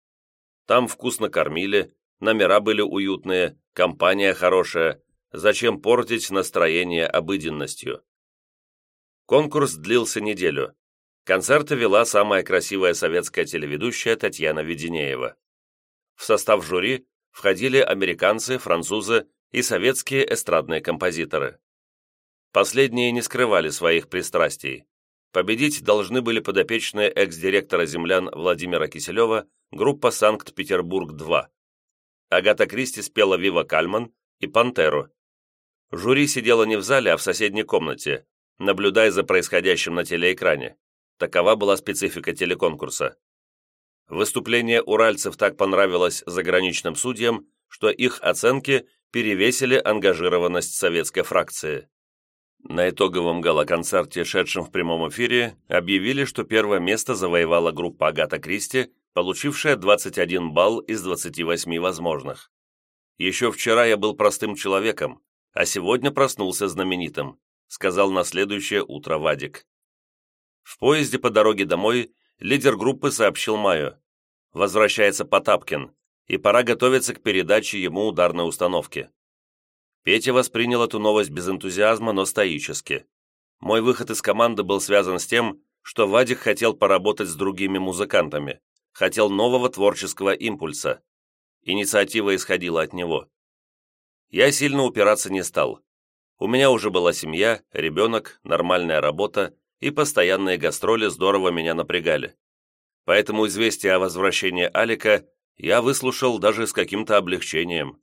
Там вкусно кормили, номера были уютные, компания хорошая, зачем портить настроение обыденностью? Конкурс длился неделю. Концерты вела самая красивая советская телеведущая Татьяна Веденеева. В состав жюри входили американцы, французы и советские эстрадные композиторы. Последние не скрывали своих пристрастий. Победить должны были подопечные экс-директора землян Владимира Киселева группа «Санкт-Петербург-2». Агата Кристи спела «Вива Кальман» и «Пантеру». Жюри сидело не в зале, а в соседней комнате, наблюдая за происходящим на телеэкране. Такова была специфика телеконкурса. Выступление уральцев так понравилось заграничным судьям, что их оценки перевесили ангажированность советской фракции. На итоговом гала-концерте, шедшем в прямом эфире, объявили, что первое место завоевала группа Агата Кристи, получившая 21 балл из 28 возможных. «Еще вчера я был простым человеком, а сегодня проснулся знаменитым», сказал на следующее утро Вадик. В поезде по дороге домой лидер группы сообщил Маю. Возвращается Потапкин, и пора готовиться к передаче ему ударной установки. Петя воспринял эту новость без энтузиазма, но стоически. Мой выход из команды был связан с тем, что Вадик хотел поработать с другими музыкантами, хотел нового творческого импульса. Инициатива исходила от него. Я сильно упираться не стал. У меня уже была семья, ребенок, нормальная работа, и постоянные гастроли здорово меня напрягали. Поэтому известие о возвращении Алика я выслушал даже с каким-то облегчением.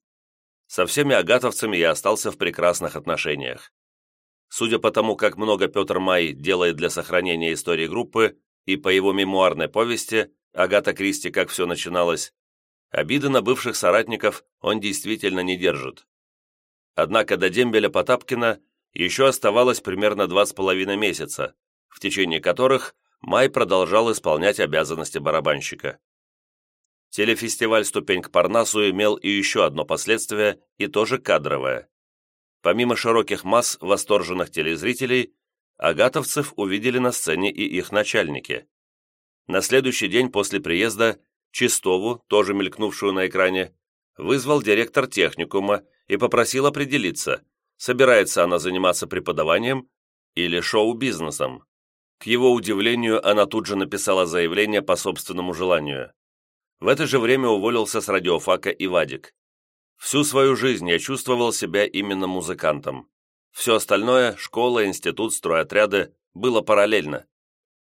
Со всеми агатовцами я остался в прекрасных отношениях. Судя по тому, как много Петр Май делает для сохранения истории группы, и по его мемуарной повести «Агата Кристи. Как все начиналось», обиды на бывших соратников он действительно не держит. Однако до дембеля Потапкина еще оставалось примерно два с половиной месяца, в течение которых Май продолжал исполнять обязанности барабанщика. Телефестиваль «Ступень к Парнасу» имел и еще одно последствие, и тоже кадровое. Помимо широких масс восторженных телезрителей, агатовцев увидели на сцене и их начальники. На следующий день после приезда Чистову, тоже мелькнувшую на экране, вызвал директор техникума и попросил определиться, собирается она заниматься преподаванием или шоу-бизнесом. К его удивлению, она тут же написала заявление по собственному желанию. В это же время уволился с радиофака и Вадик. Всю свою жизнь я чувствовал себя именно музыкантом. Все остальное – школа, институт, стройотряды – было параллельно.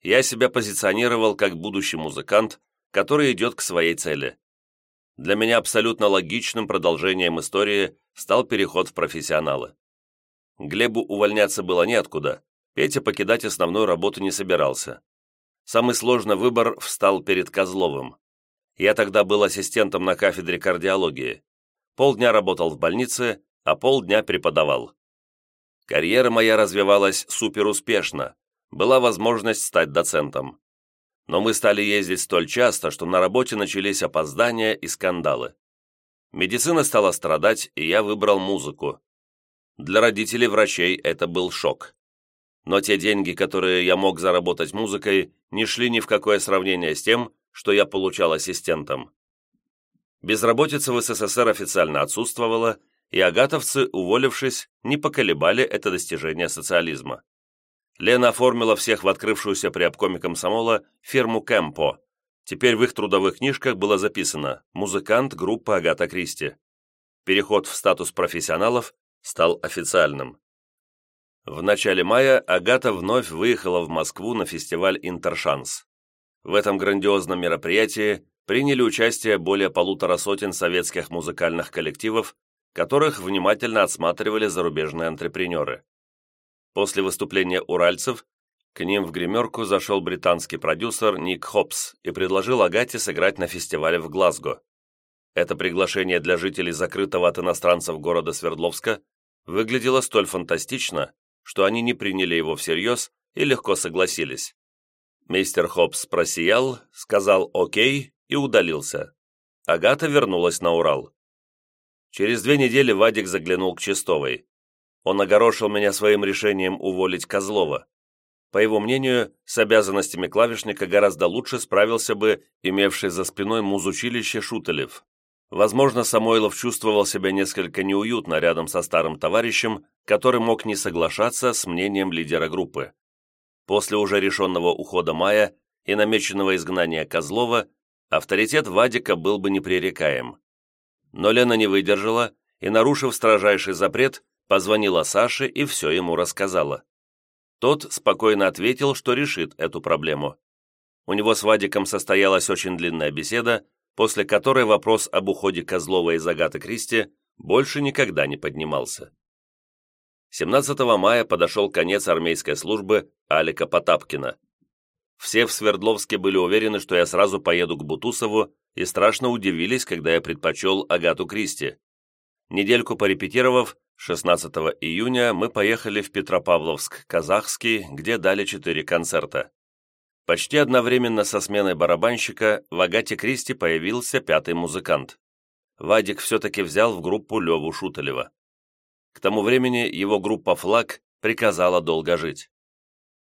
Я себя позиционировал как будущий музыкант, который идет к своей цели. Для меня абсолютно логичным продолжением истории стал переход в профессионалы. Глебу увольняться было неоткуда, Петя покидать основную работу не собирался. Самый сложный выбор встал перед Козловым. Я тогда был ассистентом на кафедре кардиологии. Полдня работал в больнице, а полдня преподавал. Карьера моя развивалась суперуспешно, была возможность стать доцентом. Но мы стали ездить столь часто, что на работе начались опоздания и скандалы. Медицина стала страдать, и я выбрал музыку. Для родителей врачей это был шок. Но те деньги, которые я мог заработать музыкой, не шли ни в какое сравнение с тем, что я получал ассистентом. Безработица в СССР официально отсутствовала, и агатовцы, уволившись, не поколебали это достижение социализма. Лена оформила всех в открывшуюся при обкоме комсомола фирму «Кэмпо». Теперь в их трудовых книжках было записано «Музыкант группы Агата Кристи». Переход в статус профессионалов стал официальным. В начале мая Агата вновь выехала в Москву на фестиваль «Интершанс». В этом грандиозном мероприятии приняли участие более полутора сотен советских музыкальных коллективов, которых внимательно отсматривали зарубежные антрепренеры. После выступления уральцев к ним в гримерку зашел британский продюсер Ник Хопс и предложил Агате сыграть на фестивале в Глазго. Это приглашение для жителей закрытого от иностранцев города Свердловска выглядело столь фантастично, что они не приняли его всерьез и легко согласились. Мистер Хопс просиял, сказал «Окей» и удалился. Агата вернулась на Урал. Через две недели Вадик заглянул к Чистовой. Он огорошил меня своим решением уволить Козлова. По его мнению, с обязанностями клавишника гораздо лучше справился бы имевший за спиной музучилище Шутелев. Возможно, Самойлов чувствовал себя несколько неуютно рядом со старым товарищем, который мог не соглашаться с мнением лидера группы. После уже решенного ухода Мая и намеченного изгнания Козлова, авторитет Вадика был бы непререкаем. Но Лена не выдержала и, нарушив строжайший запрет, позвонила Саше и все ему рассказала. Тот спокойно ответил, что решит эту проблему. У него с Вадиком состоялась очень длинная беседа, после которой вопрос об уходе Козлова из Агаты Кристи больше никогда не поднимался. 17 мая подошел конец армейской службы Алика Потапкина. Все в Свердловске были уверены, что я сразу поеду к Бутусову, и страшно удивились, когда я предпочел Агату Кристи. Недельку порепетировав, 16 июня мы поехали в Петропавловск-Казахский, где дали четыре концерта. Почти одновременно со сменой барабанщика в Агате Кристи появился пятый музыкант. Вадик все-таки взял в группу Леву Шуталева. К тому времени его группа «Флаг» приказала долго жить.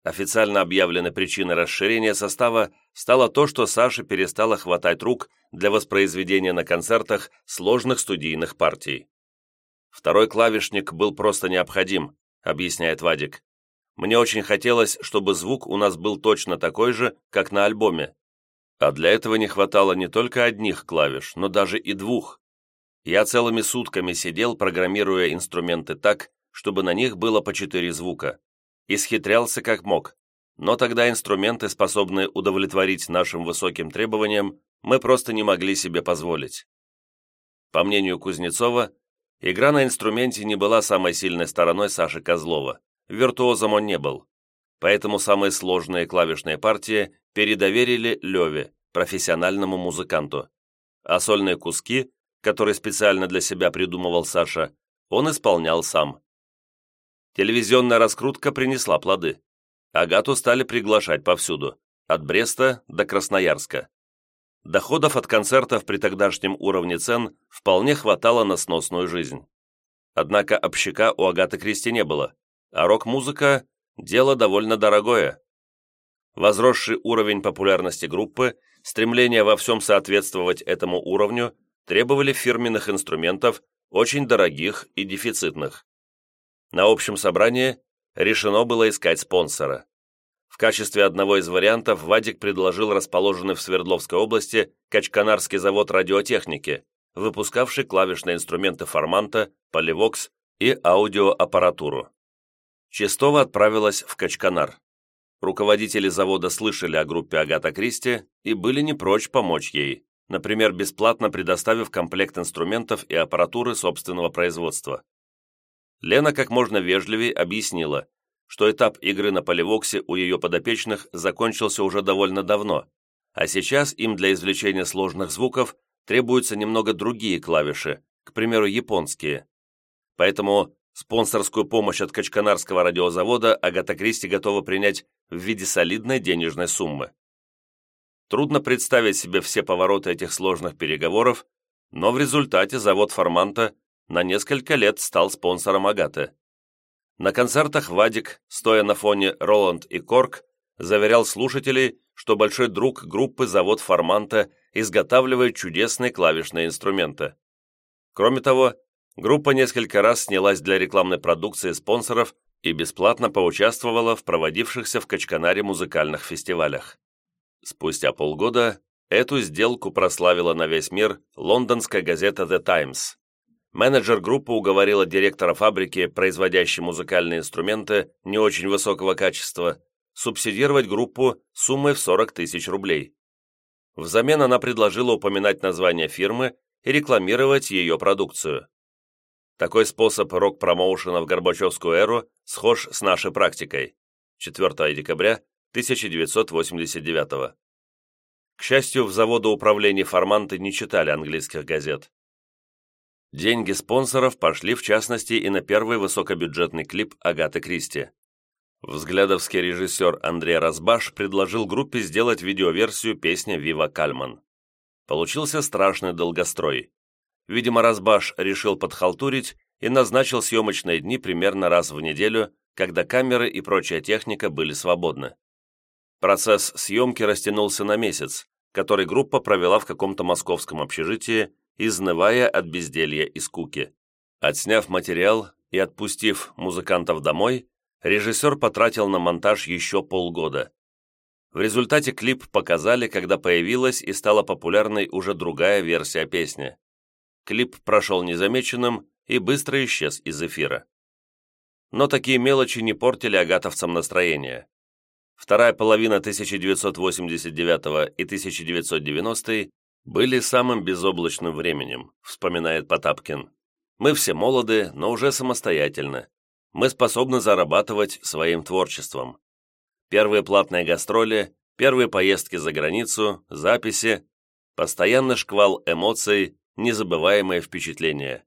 Официально объявленной причиной расширения состава стало то, что Саше перестало хватать рук для воспроизведения на концертах сложных студийных партий. Второй клавишник был просто необходим, объясняет Вадик. Мне очень хотелось, чтобы звук у нас был точно такой же, как на альбоме. А для этого не хватало не только одних клавиш, но даже и двух. Я целыми сутками сидел, программируя инструменты так, чтобы на них было по четыре звука. Исхитрялся как мог. Но тогда инструменты, способные удовлетворить нашим высоким требованиям, мы просто не могли себе позволить. По мнению Кузнецова, Игра на инструменте не была самой сильной стороной Саши Козлова. Виртуозом он не был. Поэтому самые сложные клавишные партии передоверили Леве, профессиональному музыканту. А сольные куски, которые специально для себя придумывал Саша, он исполнял сам. Телевизионная раскрутка принесла плоды. Агату стали приглашать повсюду, от Бреста до Красноярска. Доходов от концертов при тогдашнем уровне цен вполне хватало на сносную жизнь. Однако общака у Агаты Кристи не было, а рок-музыка – дело довольно дорогое. Возросший уровень популярности группы, стремление во всем соответствовать этому уровню требовали фирменных инструментов, очень дорогих и дефицитных. На общем собрании решено было искать спонсора. В качестве одного из вариантов Вадик предложил расположенный в Свердловской области Качканарский завод радиотехники, выпускавший клавишные инструменты форманта, поливокс и аудиоаппаратуру. Чистова отправилась в Качканар. Руководители завода слышали о группе Агата Кристи и были не прочь помочь ей. например, бесплатно предоставив комплект инструментов и аппаратуры собственного производства. Лена как можно вежливее объяснила, что этап игры на поливоксе у ее подопечных закончился уже довольно давно, а сейчас им для извлечения сложных звуков требуются немного другие клавиши, к примеру, японские. Поэтому спонсорскую помощь от Качканарского радиозавода Агата Кристи готова принять в виде солидной денежной суммы. Трудно представить себе все повороты этих сложных переговоров, но в результате завод Форманта на несколько лет стал спонсором Агаты. На концертах Вадик, стоя на фоне Роланд и Корк, заверял слушателей, что большой друг группы завод Форманта изготавливает чудесные клавишные инструменты. Кроме того, группа несколько раз снялась для рекламной продукции спонсоров и бесплатно поучаствовала в проводившихся в Качканаре музыкальных фестивалях. Спустя полгода эту сделку прославила на весь мир лондонская газета The Times. Менеджер группы уговорила директора фабрики, производящей музыкальные инструменты не очень высокого качества, субсидировать группу суммой в 40 тысяч рублей. Взамен она предложила упоминать название фирмы и рекламировать ее продукцию. Такой способ рок-промоушена в Горбачевскую эру схож с нашей практикой. 4 декабря 1989 К счастью, в заводоуправлении Форманты не читали английских газет. Деньги спонсоров пошли в частности и на первый высокобюджетный клип Агаты Кристи. Взглядовский режиссер Андрей Разбаш предложил группе сделать видеоверсию песни «Вива Кальман». Получился страшный долгострой. Видимо, Разбаш решил подхалтурить и назначил съемочные дни примерно раз в неделю, когда камеры и прочая техника были свободны. Процесс съемки растянулся на месяц, который группа провела в каком-то московском общежитии, изнывая от безделья и скуки. Отсняв материал и отпустив музыкантов домой, режиссер потратил на монтаж еще полгода. В результате клип показали, когда появилась и стала популярной уже другая версия песни. Клип прошел незамеченным и быстро исчез из эфира. Но такие мелочи не портили агатовцам настроение. Вторая половина 1989 и 1990 были самым безоблачным временем, вспоминает Потапкин. Мы все молоды, но уже самостоятельны. Мы способны зарабатывать своим творчеством. Первые платные гастроли, первые поездки за границу, записи, постоянный шквал эмоций, незабываемые впечатления.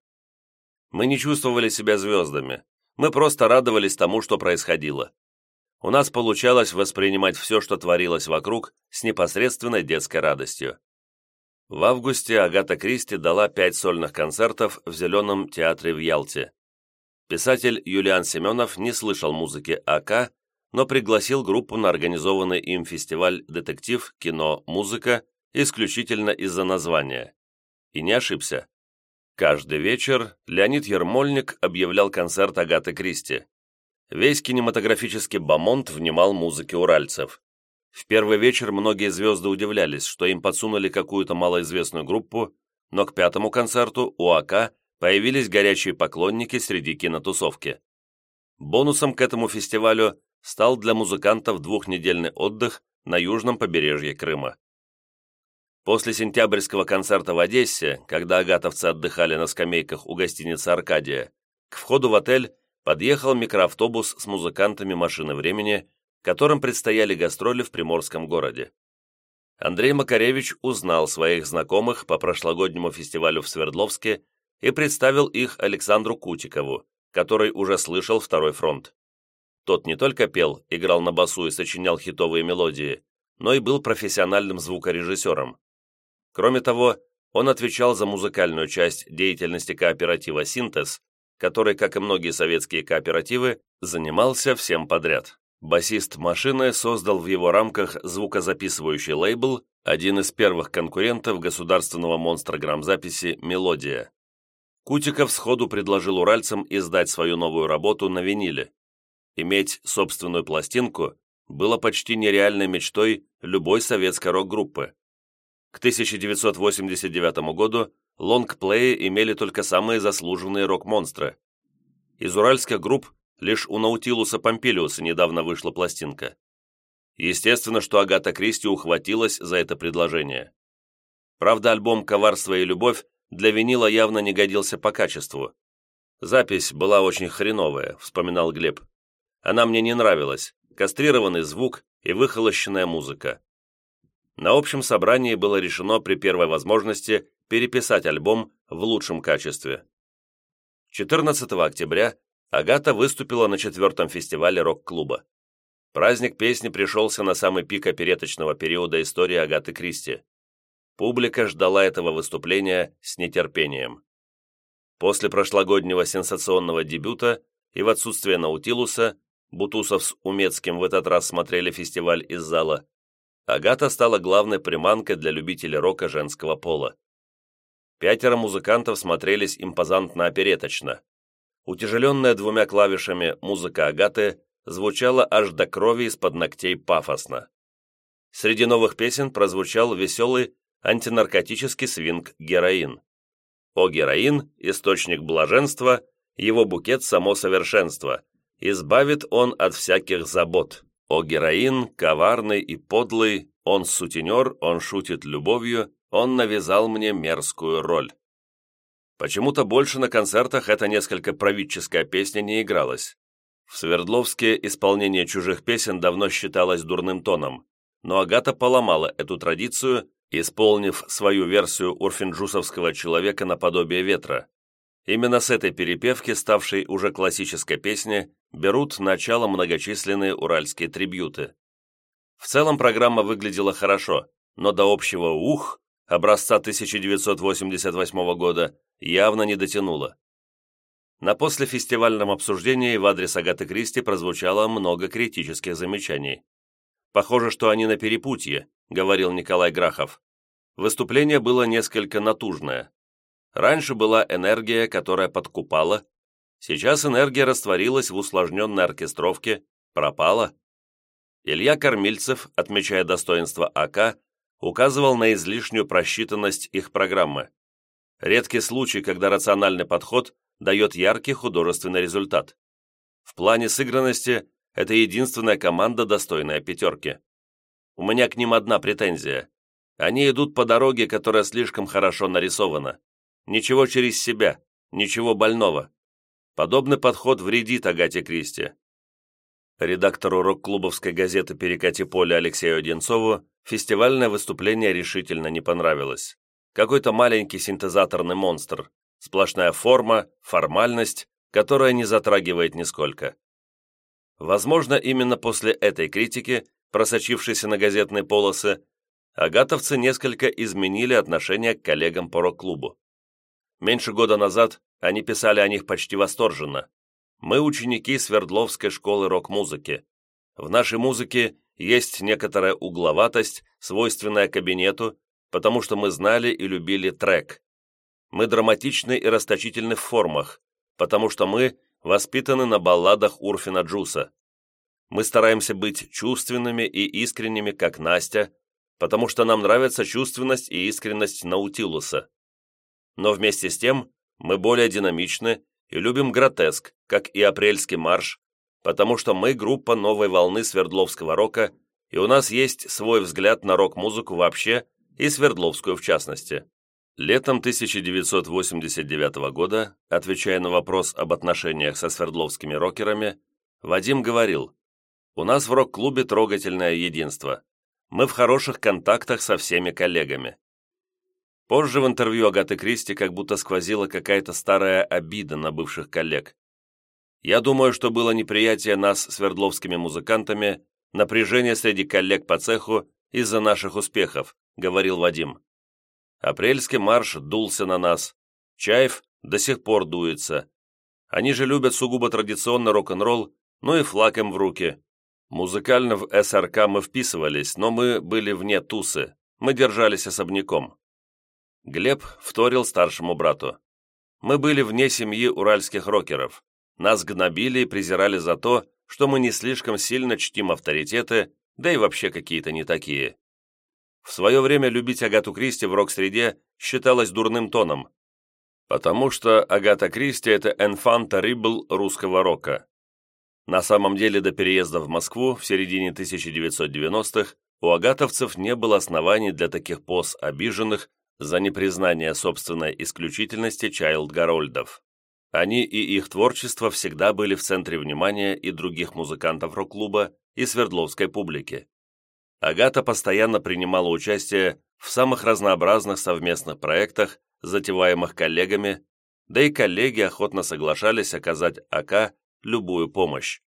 Мы не чувствовали себя звездами, мы просто радовались тому, что происходило у нас получалось воспринимать все, что творилось вокруг, с непосредственной детской радостью. В августе Агата Кристи дала пять сольных концертов в Зеленом театре в Ялте. Писатель Юлиан Семенов не слышал музыки АК, но пригласил группу на организованный им фестиваль «Детектив. Кино. Музыка» исключительно из-за названия. И не ошибся. Каждый вечер Леонид Ермольник объявлял концерт Агаты Кристи. Весь кинематографический бомонд внимал музыке уральцев. В первый вечер многие звезды удивлялись, что им подсунули какую-то малоизвестную группу, но к пятому концерту у АК появились горячие поклонники среди кинотусовки. Бонусом к этому фестивалю стал для музыкантов двухнедельный отдых на южном побережье Крыма. После сентябрьского концерта в Одессе, когда агатовцы отдыхали на скамейках у гостиницы «Аркадия», к входу в отель подъехал микроавтобус с музыкантами машины времени, которым предстояли гастроли в приморском городе. Андрей Макаревич узнал своих знакомых по прошлогоднему фестивалю в Свердловске и представил их Александру Кутикову, который уже слышал «Второй фронт». Тот не только пел, играл на басу и сочинял хитовые мелодии, но и был профессиональным звукорежиссером. Кроме того, он отвечал за музыкальную часть деятельности кооператива «Синтез», который, как и многие советские кооперативы, занимался всем подряд. Басист машины создал в его рамках звукозаписывающий лейбл, один из первых конкурентов государственного монстра грамзаписи «Мелодия». Кутиков сходу предложил уральцам издать свою новую работу на виниле. Иметь собственную пластинку было почти нереальной мечтой любой советской рок-группы. К 1989 году лонгплеи имели только самые заслуженные рок-монстры. Из уральских групп лишь у Наутилуса Помпилиуса недавно вышла пластинка. Естественно, что Агата Кристи ухватилась за это предложение. Правда, альбом «Коварство и любовь» для винила явно не годился по качеству. «Запись была очень хреновая», — вспоминал Глеб. «Она мне не нравилась. Кастрированный звук и выхолощенная музыка». На общем собрании было решено при первой возможности переписать альбом в лучшем качестве. 14 октября Агата выступила на четвертом фестивале рок-клуба. Праздник песни пришелся на самый пик опереточного периода истории Агаты Кристи. Публика ждала этого выступления с нетерпением. После прошлогоднего сенсационного дебюта и в отсутствие Наутилуса, Бутусов с Умецким в этот раз смотрели фестиваль из зала, Агата стала главной приманкой для любителей рока женского пола. Пятеро музыкантов смотрелись импозантно-опереточно. Утяжеленная двумя клавишами музыка Агаты звучала аж до крови из-под ногтей пафосно. Среди новых песен прозвучал веселый антинаркотический свинг «Героин». О героин – источник блаженства, его букет – само совершенство. Избавит он от всяких забот. О героин, коварный и подлый, он сутенер, он шутит любовью, он навязал мне мерзкую роль. Почему-то больше на концертах эта несколько правительская песня не игралась. В Свердловске исполнение чужих песен давно считалось дурным тоном, но Агата поломала эту традицию, исполнив свою версию урфинджусовского человека наподобие ветра. Именно с этой перепевки, ставшей уже классической песни, берут начало многочисленные уральские трибюты. В целом программа выглядела хорошо, но до общего «ух» образца 1988 года явно не дотянула. На послефестивальном обсуждении в адрес Агаты Кристи прозвучало много критических замечаний. «Похоже, что они на перепутье», — говорил Николай Грахов. Выступление было несколько натужное. Раньше была энергия, которая подкупала, сейчас энергия растворилась в усложненной оркестровке, пропала. Илья Кормильцев, отмечая достоинство АК, указывал на излишнюю просчитанность их программы. Редкий случай, когда рациональный подход дает яркий художественный результат. В плане сыгранности это единственная команда, достойная пятерки. У меня к ним одна претензия. Они идут по дороге, которая слишком хорошо нарисована. Ничего через себя, ничего больного. Подобный подход вредит Агате Кристи. Редактору рок-клубовской газеты «Перекати поле» Алексею Одинцову фестивальное выступление решительно не понравилось. Какой-то маленький синтезаторный монстр, сплошная форма, формальность, которая не затрагивает нисколько. Возможно, именно после этой критики, просочившейся на газетные полосы, агатовцы несколько изменили отношение к коллегам по рок-клубу. Меньше года назад они писали о них почти восторженно. «Мы ученики Свердловской школы рок-музыки. В нашей музыке есть некоторая угловатость, свойственная кабинету, потому что мы знали и любили трек. Мы драматичны и расточительны в формах, потому что мы воспитаны на балладах Урфина Джуса. Мы стараемся быть чувственными и искренними, как Настя, потому что нам нравится чувственность и искренность Наутилуса. Но вместе с тем мы более динамичны и любим гротеск, как и апрельский марш, потому что мы группа новой волны Свердловского рока, и у нас есть свой взгляд на рок-музыку вообще и Свердловскую в частности. Летом 1989 года, отвечая на вопрос об отношениях со свердловскими рокерами, Вадим говорил, «У нас в рок-клубе трогательное единство. Мы в хороших контактах со всеми коллегами. Позже в интервью Агаты Кристи как будто сквозила какая-то старая обида на бывших коллег. Я думаю, что было неприятие нас свердловскими музыкантами, напряжение среди коллег по цеху из-за наших успехов, говорил Вадим. Апрельский марш дулся на нас. Чаев до сих пор дуется. Они же любят сугубо традиционно рок-н-ролл, ну и флаг им в руки. Музыкально в СРК мы вписывались, но мы были вне тусы. Мы держались особняком. Глеб вторил старшему брату. «Мы были вне семьи уральских рокеров. Нас гнобили и презирали за то, что мы не слишком сильно чтим авторитеты, да и вообще какие-то не такие. В свое время любить Агату Кристи в рок-среде считалось дурным тоном, потому что Агата Кристи – это enfant terrible русского рока. На самом деле до переезда в Москву в середине 1990-х у агатовцев не было оснований для таких поз обиженных, за непризнание собственной исключительности Чайлд Гарольдов. Они и их творчество всегда были в центре внимания и других музыкантов рок-клуба, и Свердловской публики. Агата постоянно принимала участие в самых разнообразных совместных проектах, затеваемых коллегами, да и коллеги охотно соглашались оказать АК любую помощь.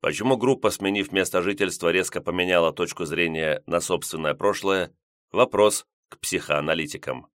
Почему группа, сменив место жительства, резко поменяла точку зрения на собственное прошлое – вопрос к психоаналитикам.